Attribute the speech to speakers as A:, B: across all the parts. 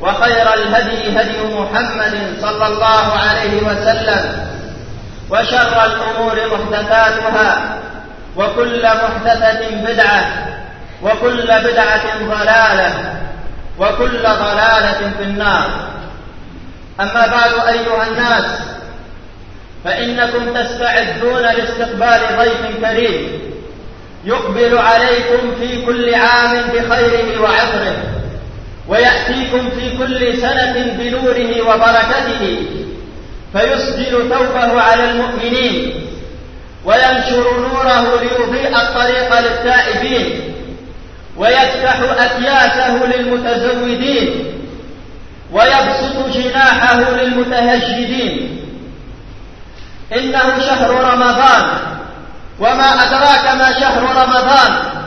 A: وخير الهدي هدي محمد صلى الله عليه وسلم وشر الأمور محدثاتها وكل محدثة بدعة وكل بدعة ضلالة وكل ضلالة في النار. أما بعد أيها الناس فإنكم تستعدون لاستقبال ضيف كريم يقبل عليكم في كل عام بخيره وعطره ويأتيكم في كل سنة بنوره وبركته فيسجل ثوبه على المؤمنين وينشر نوره ليضيء الطريق للتائبين ويفتح أكياسه للمتزودين ويبسط جناحه للمتهجدين. إنه شهر رمضان. وما أدراك ما شهر رمضان.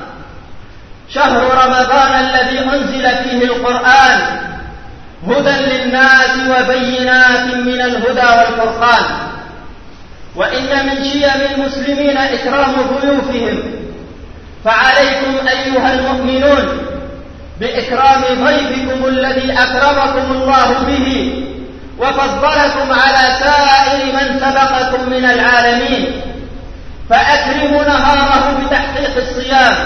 A: شهر رمضان الذي أنزل فيه القرآن هدى للناس وبينات من الهدى والفرقان. وإن من شيم المسلمين إكرام ضيوفهم فعليكم أيها المؤمنون بإكرام ضيفكم الذي أكرمكم الله به وفضلكم على سائر من سبقكم من العالمين. فأكرموا نهاره بتحقيق الصيام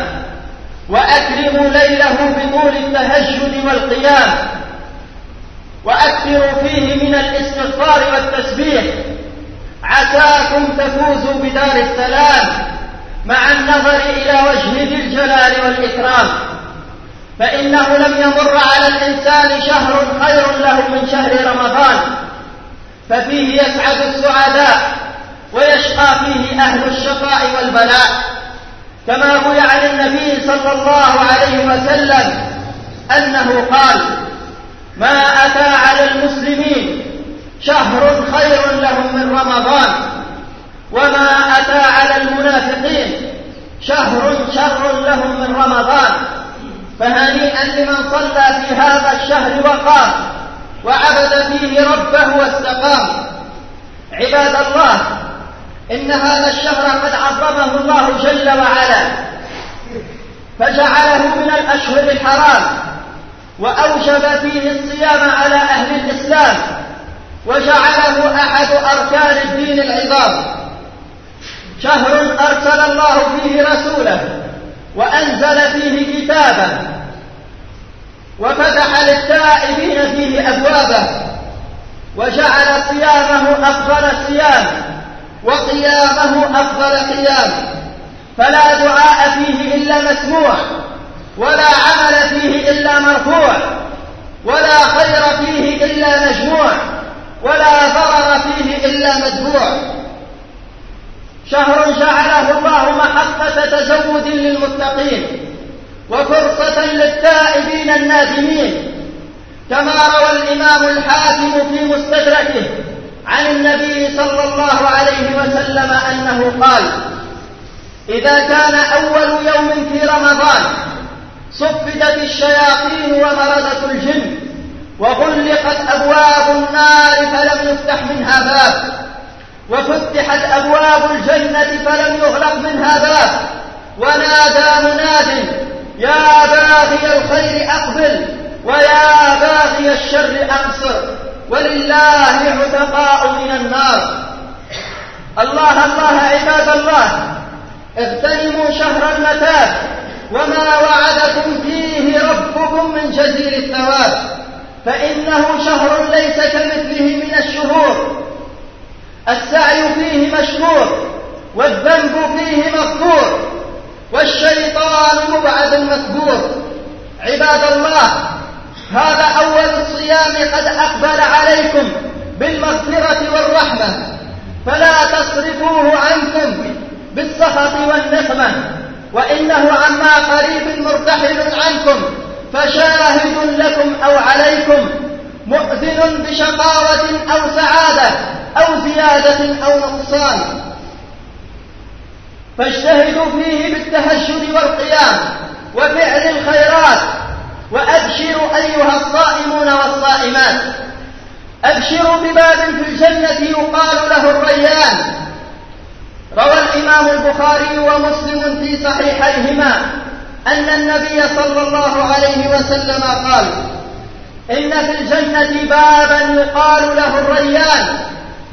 A: وأكرموا ليله بطول التهجد والقيام. وأكثروا فيه من الاستغفار والتسبيح. عساكم تفوزوا بدار السلام مع النظر إلى وجه ذي الجلال والإكرام. فإنه لم يمر على الإنسان شهر خير له من شهر رمضان. ففيه يسعد السعداء ويشقى فيه أهل الشقاء والبلاء. كما روي عن النبي صلى الله عليه وسلم أنه قال ما أتى على المسلمين شهر خير لهم من رمضان وما أتى على المنافقين شهر شر لهم من رمضان. فهنيئا لمن صلى في هذا الشهر وقام وعبد فيه ربه واستقام. عباد الله إن هذا الشهر قد عظمه الله جل وعلا فجعله من الأشهر الحرام وأوجب فيه الصيام على أهل الإسلام وجعله أحد أركان الدين العظام. شهر أرسل الله فيه رسوله وأنزل فيه كتابه وفتح للتائبين فيه أبوابه وجعل صيامه أفضل صيام. وقيامه أفضل قيام. فلا دعاء فيه إلا مسموع ولا عمل فيه إلا مرفوع ولا خير فيه إلا مجموع ولا ضرر فيه إلا متبوع شهر جعله الله محطة تزود للمتقين وفرصة للتائبين النادمين كما روى الإمام الحاكم في مستدركه. عن النبي صلى الله عليه وسلم أنه قال إذا كان أول يوم في رمضان صفدت الشياطين ومردت الجن وغلقت أبواب النار فلم يفتح منها باب وفتحت أبواب الجنة فلم يغلق منها باب ونادى مناد يا باغي الخير أقبل ويا باغي الشر أقصر ولله عتقاء من النار الله الله عباد الله اغتنموا شهر المتاب وما وعدكم فيه ربكم من جزيل الثواب. فإنه شهر ليس كمثله من الشهور. السعي فيه مشكور والذنب فيه مغفور والشيطان مبعد مكبور عباد الله هذا أول الصيام قد أقبل عليكم بالمغفرة والرحمة. فلا تصرفوه عنكم بالسخط والنقمة وإنه عما قريب مرتحل عنكم. فشاهد لكم أو عليكم مؤذن بشقاوة أو سعادة أو زيادة أو نقصان. فاجتهدوا فيه بالتهجد والقيام وفعل الخيرات. وأبشروا أيها الصائمون والصائمات. أبشروا بباب في الجنة يقال له الريان. روى الإمام البخاري ومسلم في صحيحيهما أن النبي صلى الله عليه وسلم قال إن في الجنة بابا يقال له الريان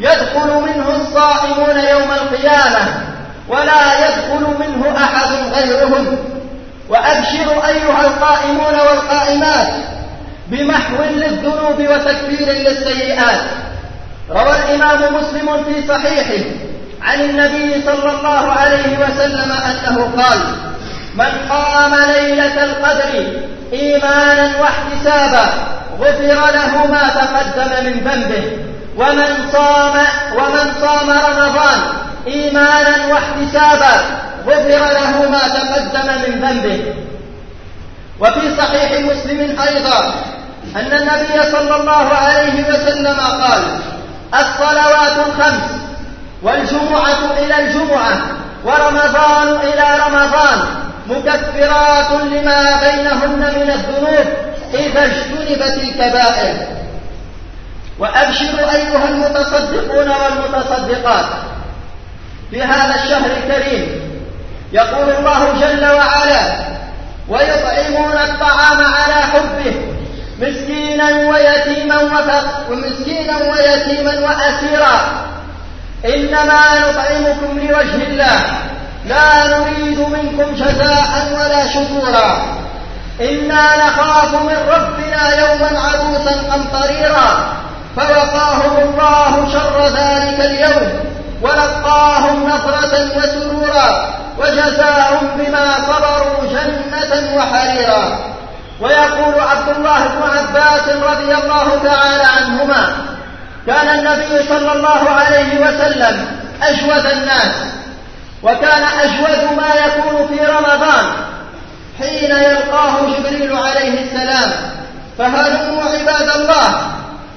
A: يدخل منه الصائمون يوم القيامة ولا يدخل منه أحد غيرهم. وأبشروا أيها القائمون والقائمات بمحو للذنوب وتكفير للسيئات. روى الإمام مسلم في صحيحه عن النبي صلى الله عليه وسلم أنه قال من قام ليلة القدر إيمانا واحتسابا غفر له ما تقدم من ذنبه. ومن صام ومن صام رمضان إيمانا واحتسابا غفر له ما تقدم من ذنبه. وفي صحيح مسلم أيضا أن النبي صلى الله عليه وسلم قال الصلوات الخمس والجمعة إلى الجمعة ورمضان إلى رمضان مكفرات لما بينهن من الذنوب إذا اجتنبت الكبائر. وأبشروا أيها المتصدقون والمتصدقات في هذا الشهر الكريم يقول الله جل وعلا ويطعمون الطعام على حبه مسكينا ويتيما ومسكينا ويتيما وأسيرا. إنما نطعمكم لوجه الله لا نريد منكم جزاء ولا شكورا. إنا نخاف من ربنا يوما عروسا قمطريرا. فوقاهم الله شر ذلك اليوم ولقاهم نظرة وسرورا. وجزاهم بما صبروا جنة وحريرا. ويقول عبد الله بن عباس رضي الله تعالى عنهما كان النبي صلى الله عليه وسلم أجود الناس وكان أجود ما يكون في رمضان. حين يلقاه جبريل عليه السلام فهلموا عباد الله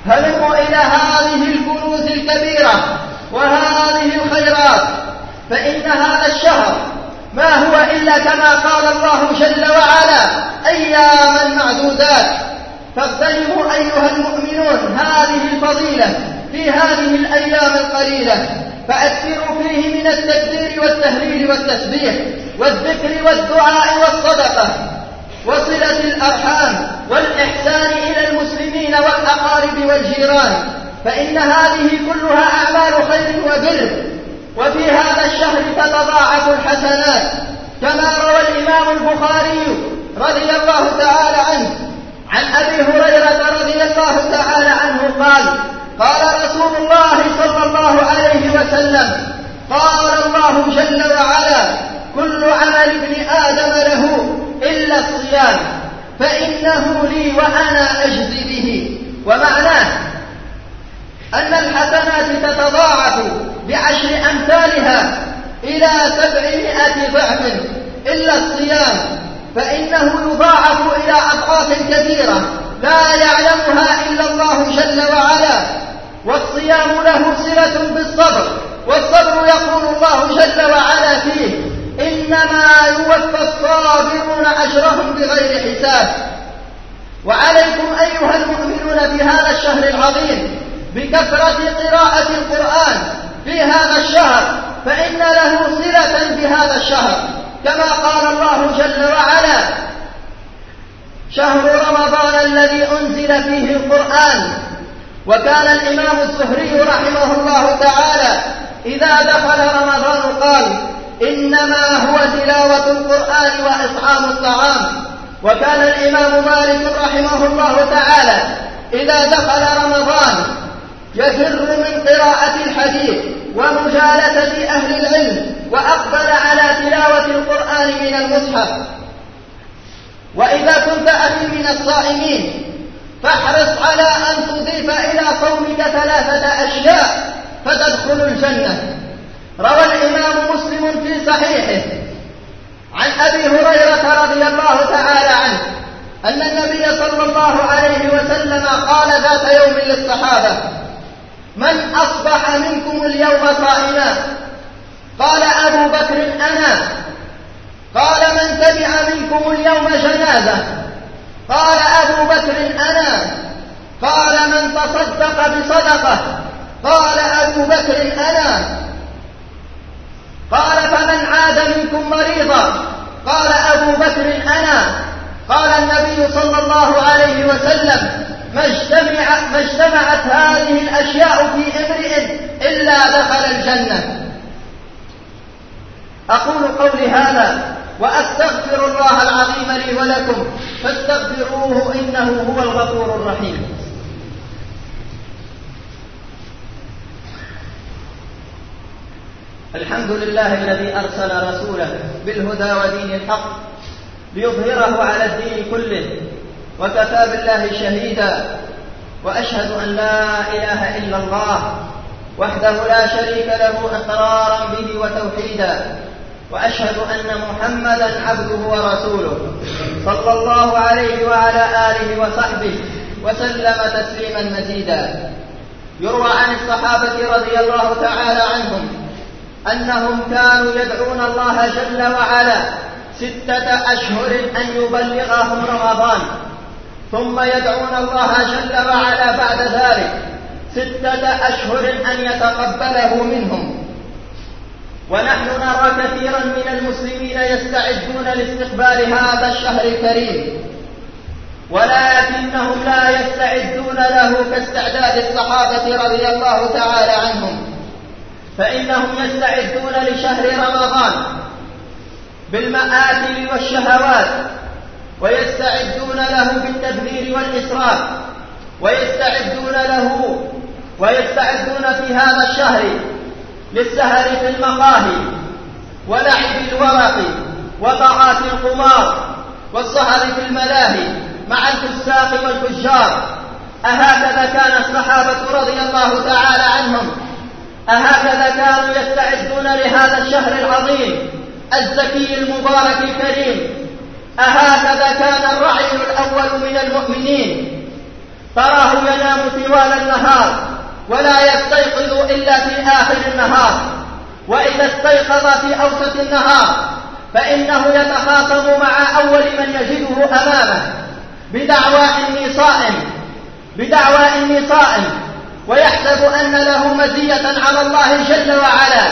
A: هلموا إلى هذه الكنوز الكبيرة وهذه الخيرات فإن هذا الشهر. ما هو إلا كما قال الله جل وعلا أياما معدودات فاغتنموا أيها المؤمنون هذه الفضيلة في هذه الأيام القليلة فأكثروا فيه من التكبير والتهليل والتسبيح والذكر والدعاء والصدقة. وصلة الأرحام والإحسان إلى المسلمين والأقارب والجيران فإن هذه كلها أعمال خير وبر. وفي هذا الشهر تتضاعف الحسنات كما روى الإمام البخاري رضي الله تعالى عنه عن أبي هريرة رضي الله تعالى عنه قال قال رسول الله صلى الله عليه وسلم قال الله جل وعلا كل عمل ابن آدم له إلا الصيام فإنه لي وأنا أجزي به. ومعناه أن الحسنات تتضاعف بعشر أمثالها إلى سبعمائة ضعف إلا الصيام فإنه يضاعف إلى أضعاف كثيرة لا يعلمها إلا الله جل وعلا. والصيام له صلة بالصبر والصبر يقول الله جل وعلا فيه إنما يوفى الصابرون أجرهم بغير حساب. وعليكم أيها المؤمنون بهذا الشهر العظيم بكثرة قراءة القرآن في هذا الشهر فإن له صلة بهذا الشهر كما قال الله جل وعلا شهر رمضان الذي أنزل فيه القرآن. وكان الإمام الزهري رحمه الله تعالى إذا دخل رمضان قال إنما هو تلاوة القرآن وإطعام الطعام. وكان الإمام مالك رحمه الله تعالى إذا دخل رمضان يفر من قراءة الحديث. ومجالسة أهل العلم وأقبل على تلاوة القرآن من المصحف. وإذا كنت أخي من الصائمين فاحرص على أن تضيف إلى صومك ثلاثة أشياء فتدخل الجنة. روى الإمام مسلم في صحيحه عن أبي هريرة رضي الله تعالى عنه أن النبي صلى الله عليه وسلم قال ذات يوم للصحابة من أصبح منكم اليوم صائما؟ قال أبو بكر أنا. قال من تبع منكم اليوم جنازة؟ قال أبو بكر أنا. قال من تصدق بصدقة؟ قال أبو بكر أنا. قال فمن عاد منكم مريضا؟ قال أبو بكر أنا. قال النبي صلى الله عليه وسلم ما, اجتمع ما اجتمعت هذه الأشياء في امرئ إلا دخل الجنة. أقول قولي هذا وأستغفر الله العظيم لي ولكم فاستغفروه إنه هو الغفور الرحيم. الحمد لله الذي أرسل رسوله بالهدى ودين الحق ليظهره على الدين كله وكفى بالله شهيدا. وأشهد أن لا إله إلا الله وحده لا شريك له إقرارا به وتوحيدا وأشهد أن محمدا عبده ورسوله صلى الله عليه وعلى آله وصحبه وسلم تسليما مزيدا. يروى عن الصحابة رضي الله تعالى عنهم أنهم كانوا يدعون الله جل وعلا ستة أشهر أن يبلغهم رمضان. ثم يدعون الله جل وعلا بعد ذلك ستة أشهر أن يتقبله منهم. ونحن نرى كثيرا من المسلمين يستعدون لاستقبال هذا الشهر الكريم ولكنهم لا يستعدون له كاستعداد الصحابة رضي الله تعالى عنهم. فإنهم يستعدون لشهر رمضان بالمآكل والشهوات ويستعدون له بالتبذير والإسراف ويستعدون له ويستعدون في هذا الشهر للسهر في المقاهي ولعب الورق وطاعات القمار والسهر في الملاهي مع الفساق والفجار. أهكذا كان الصحابة رضي الله تعالى عنهم. أهكذا كانوا يستعدون لهذا الشهر العظيم الزكي المبارك الكريم. أهكذا كان الرعي الأول من المؤمنين. تراه ينام طوال النهار ولا يستيقظ إلا في آخر النهار. وإذا استيقظ في أوسط النهار فإنه يتخاطب مع أول من يجده أمامه. بدعوى إني صائم. بدعوى إني صائم. ويحسب أن له مزية على الله جل وعلا.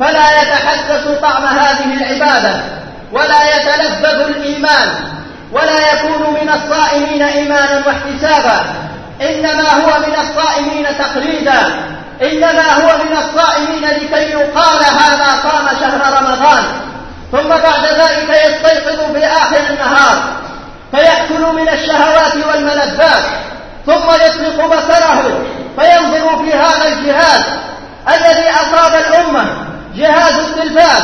A: فلا يتحسس طعم هذه العبادة. ولا يتلذذ الإيمان ولا يكون من الصائمين إيمانا واحتسابا. إنما هو من الصائمين تقليدا. إنما هو من الصائمين لكي يقال هذا صام شهر رمضان. ثم بعد ذلك يستيقظ في آخر النهار. فيأكل من الشهوات والملذات. ثم يطلق بصره. فينظر في هذا الجهاز الذي أصاب الأمة. جهاز التلفاز.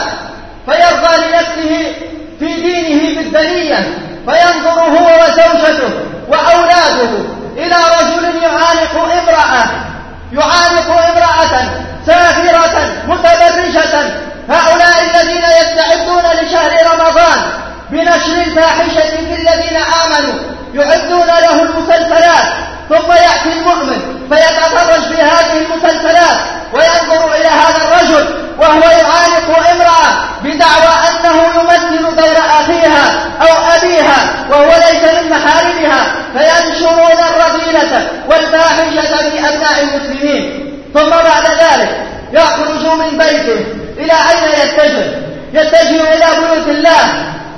A: فيرضى لنفسه في دينه بالدنية فينظر هو وزوجته وأولاده إلى رجل يعانق امرأة يعانق امرأة سافرة متبرجة. هؤلاء الذين يستعدون لشهر رمضان بنشر الفاحشة في الذين آمنوا يعدون له المسلسلات ثم يأتي المؤمن فيتفرج في هذه المسلسلات وينظر إلى هذا الرجل وهو يعانق امرأة بدعوى أنه يمثل دور أخيها أو أبيها وهو ليس من محارمها الرذيلة والفاحشة في أبناء المسلمين. ثم بعد ذلك يخرج من بيته إلى أين يتجه يتجه إلى بيوت الله.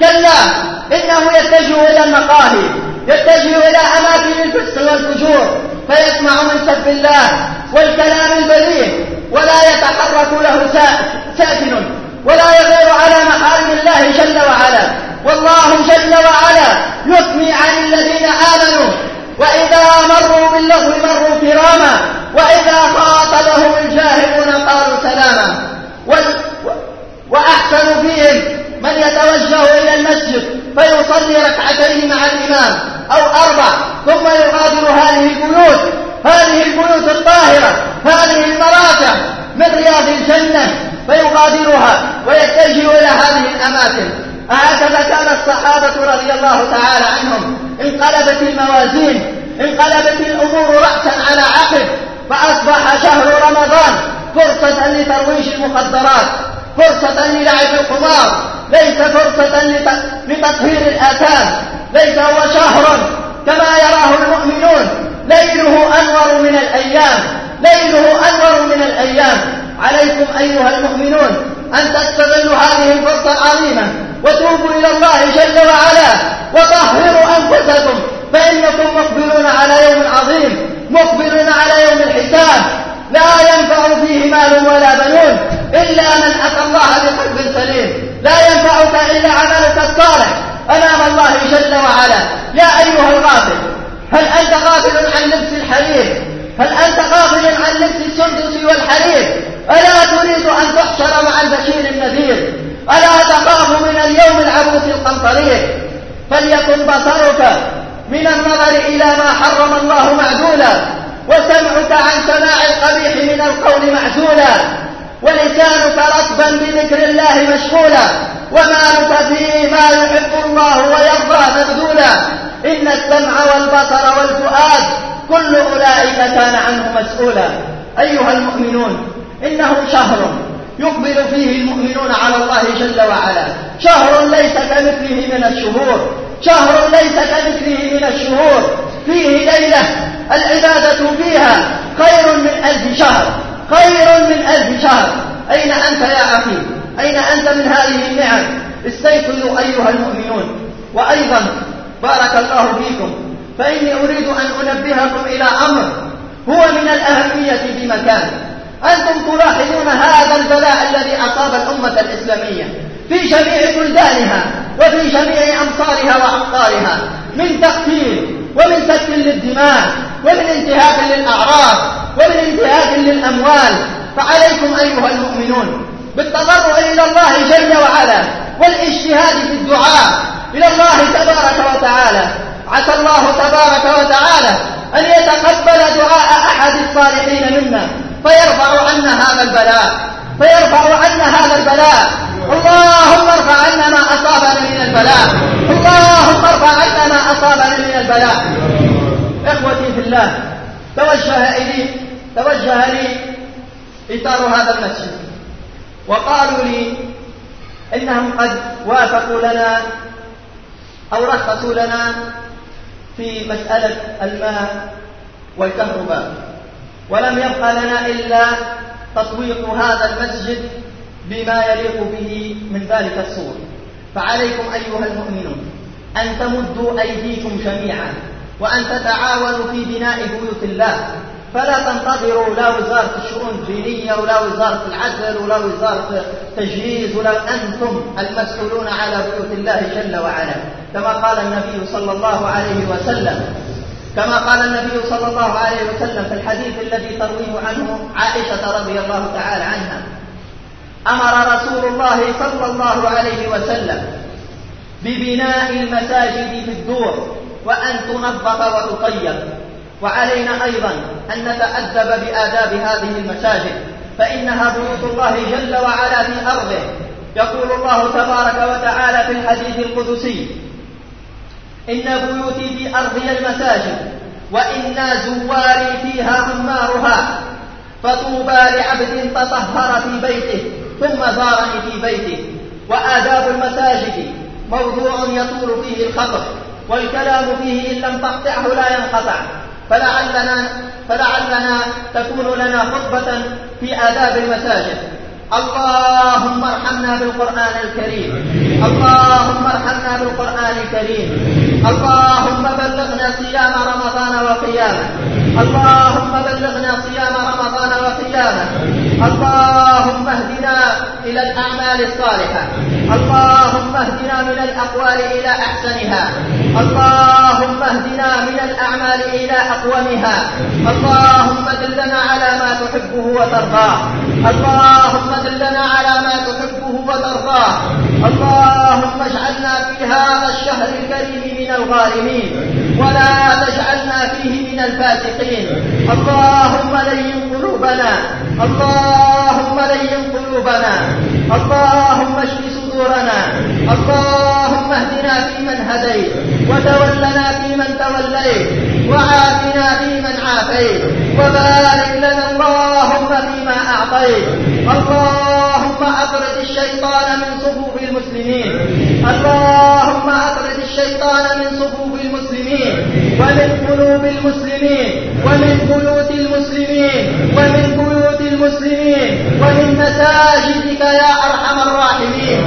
A: كلا إنه يتجه إلى المقاهي. يتجه إلى أماكن الفسق والفجور. فيسمع من سب الله والكلام البذيء ولا يتحرك له ساكن ولا يغير على محارم الله جل وعلا والله جل وعلا يثني عن الذين آمنوا وإذا مروا باللغو مروا كراما وإذا خاطبهم الجاهلون قالوا سلاما. وأحسن فيهم من يتوجه إلى المسجد فيصلي ركعتين مع الإمام أو أربع ثم يغادر هذه البيوت هذه البيوت الطاهرة هذه المراجع من رياض الجنة فيغادرها ويتجه إلى هذه الأماكن. هكذا كان الصحابة رضي الله تعالى عنهم انقلبت الموازين انقلبت الأمور رأسا على عقب فأصبح شهر رمضان فرصة لترويج المخدرات فرصة للعب القمار ليس فرصة لتطهير الآثام ليس هو شهر. كما يراه المؤمنون ليله أنور من الأيام ليله أنور من الأيام. عليكم أيها المؤمنون أن تستغلوا هذه الفرصة العظيمة وتوبوا إلى الله جل وعلا وطهروا أنفسكم. فإنكم مقبلون على يوم عظيم مقبلون على يوم الحساب لا ينفع فيه مال ولا بنون إلا من أتى الله بقلب سليم. لا ينفعك إلا عملك الصالح أمام الله جل وعلا. يا أيها الغافل هل أنت غافل عن لبس الحرير هل أنت غافل عن لبس السندس والحرير ألا تريد أن تحشر مع البشير النذير؟ ألا تخاف من اليوم العبوس القمطرير فليكن بصرك من النظر إلى ما حرم الله معدولا وسمعك عن سماع القبيح من القول معزولا ولسانك رطبا بذكر الله مشغولا ومالك فيما يحب الله ويرضى مبذولا. إن السمع والبصر والفؤاد كل أولئك كان عنه مسؤولا. أيها المؤمنون إنه شهر يقبل فيه المؤمنون على الله جل وعلا. شهر ليس كمثله من الشهور. شهر ليس كمثله من الشهور. فيه ليلة العبادة فيها خير من ألف شهر. خير من ألف شهر. أين أنت يا أخي؟ أين أنت من هذه النعم؟ استيقظوا أيها المؤمنون. وأيضا بارك الله فيكم. فإني أريد أن أنبهكم إلى أمر هو من الأهمية بمكان أنتم تلاحظون هذا البلاء الذي أصاب الأمة الإسلامية في جميع بلدانها وفي جميع أمصارها وأقطارها من تقتيل ومن سفك للدماء ومن انتهاك للأعراض ومن انتهاك للأموال فعليكم أيها المؤمنون بالتضرع إلى الله جل وعلا والإجتهاد في الدعاء إلى الله تبارك وتعالى عسى الله تبارك وتعالى أن يتقبل دعاء أحد الصالحين منا فيرفع عنا هذا البلاء. فيرفع عنا هذا البلاء. اللهم ارفع عنا ما أصابنا من البلاء. اللهم ارفع عنا ما أصابنا من البلاء. إخوتي في الله توجه إلي توجه لي إطار هذا المسجد. وقالوا لي إنهم قد وافقوا لنا أو رخصوا لنا في مسألة الماء والكهرباء. ولم يبقى لنا إلا تطويق هذا المسجد بما يليق به من ذلك الصور. فعليكم أيها المؤمنون أن تمدوا أيديكم جميعا وأن تتعاونوا في بناء بيوت الله. فلا تنتظروا لا وزارة الشؤون الدينية ولا وزارة العدل ولا وزارة التجهيز ولا أنتم المسؤولون على بيوت الله جل وعلا. كما قال النبي صلى الله عليه وسلم كما قال النبي صلى الله عليه وسلم في الحديث الذي ترويه عنه عائشة رضي الله تعالى عنها. أمر رسول الله صلى الله عليه وسلم ببناء المساجد في الدور وأن تنظف وتطيب. وعلينا أيضا أن نتأدب بآداب هذه المساجد فإنها بيوت الله جل وعلا في أرضه. يقول الله تبارك وتعالى في الحديث القدسي إن بيوتي في أرضي المساجد وإنا زواري فيها عمارها فطوبى لعبد تطهر في بيته ثم زارني في بيته. وآداب المساجد موضوع يطول فيه الخطر والكلام فيه إن لم تقطعه لا ينقطع. فلعلنا فلعلنا تكون لنا خطبة في آداب المساجد. اللهم ارحمنا بالقرآن الكريم. اللهم ارحمنا بالقرآن الكريم. اللهم بلغنا صيام رمضان وقيامه. اللهم بلغنا صيام رمضان وقيامه. اللهم اهدنا إلى الأعمال الصالحة. اللهم اهدنا من الأقوال إلى أحسنها. اللهم اهدنا من الأعمال إلى أقومها. اللهم دلنا على ما تحبه وترضاه. اللهم دلنا على ما تحبه وترضاه. اللهم اجعلنا في هذا الشهر الكريم من الغارمين. ولا تجعلنا فيه من الفاسقين. اللهم لين قلوبنا. اللهم لين قلوبنا. اللهم اشف صدورنا. اللهم اهدنا فيمن هديت. وتولنا فيمن توليت. وعافنا فيمن عافيت وبارك لنا اللهم فيما أعطيت. اللهم اطرد الشيطان من صفوف المسلمين. اللهم اطرد الشيطان من صفوف المسلمين. ومن قلوب المسلمين ومن بيوت المسلمين ومن بيوت المسلمين ومن مساجدك يا أرحم الراحمين.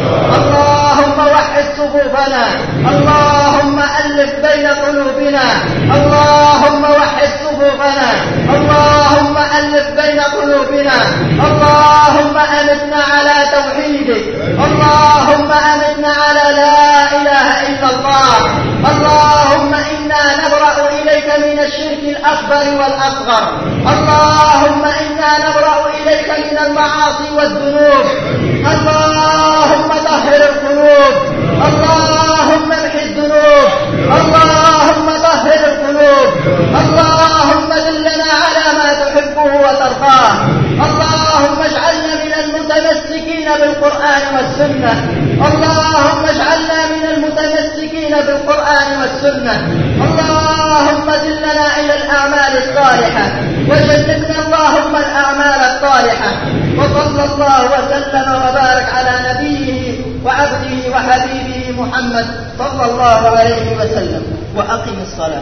A: اللهم وحد صفوفنا. اللهم ألف بين قلوبنا. اللهم وحد صفوفنا. اللهم ألف بين قلوبنا. اللهم أمتنا على توحيدك. اللهم أمتنا على لا إله إلا الله. اللهم إنا نبرأ إليك من الشرك الأكبر والأصغر. اللهم إنا نبرأ إليك من المعاصي والذنوب. اللهم القلوب اللهم امح الذنوب. اللهم طهر القلوب. اللهم دلنا على ما تحبه وترضاه. اللهم اجعلنا من المتمسكين بالقرآن والسنة. اللهم اجعلنا من المتمسكين بالقرآن والسنة. اللهم دلنا إلى الأعمال الصالحة. وجنبنا اللهم الأعمال الصالحة. وصلى الله وسلم وبارك على نبيه وعبده وحبيبه محمد صلى الله عليه وسلم وأقم الصلاة.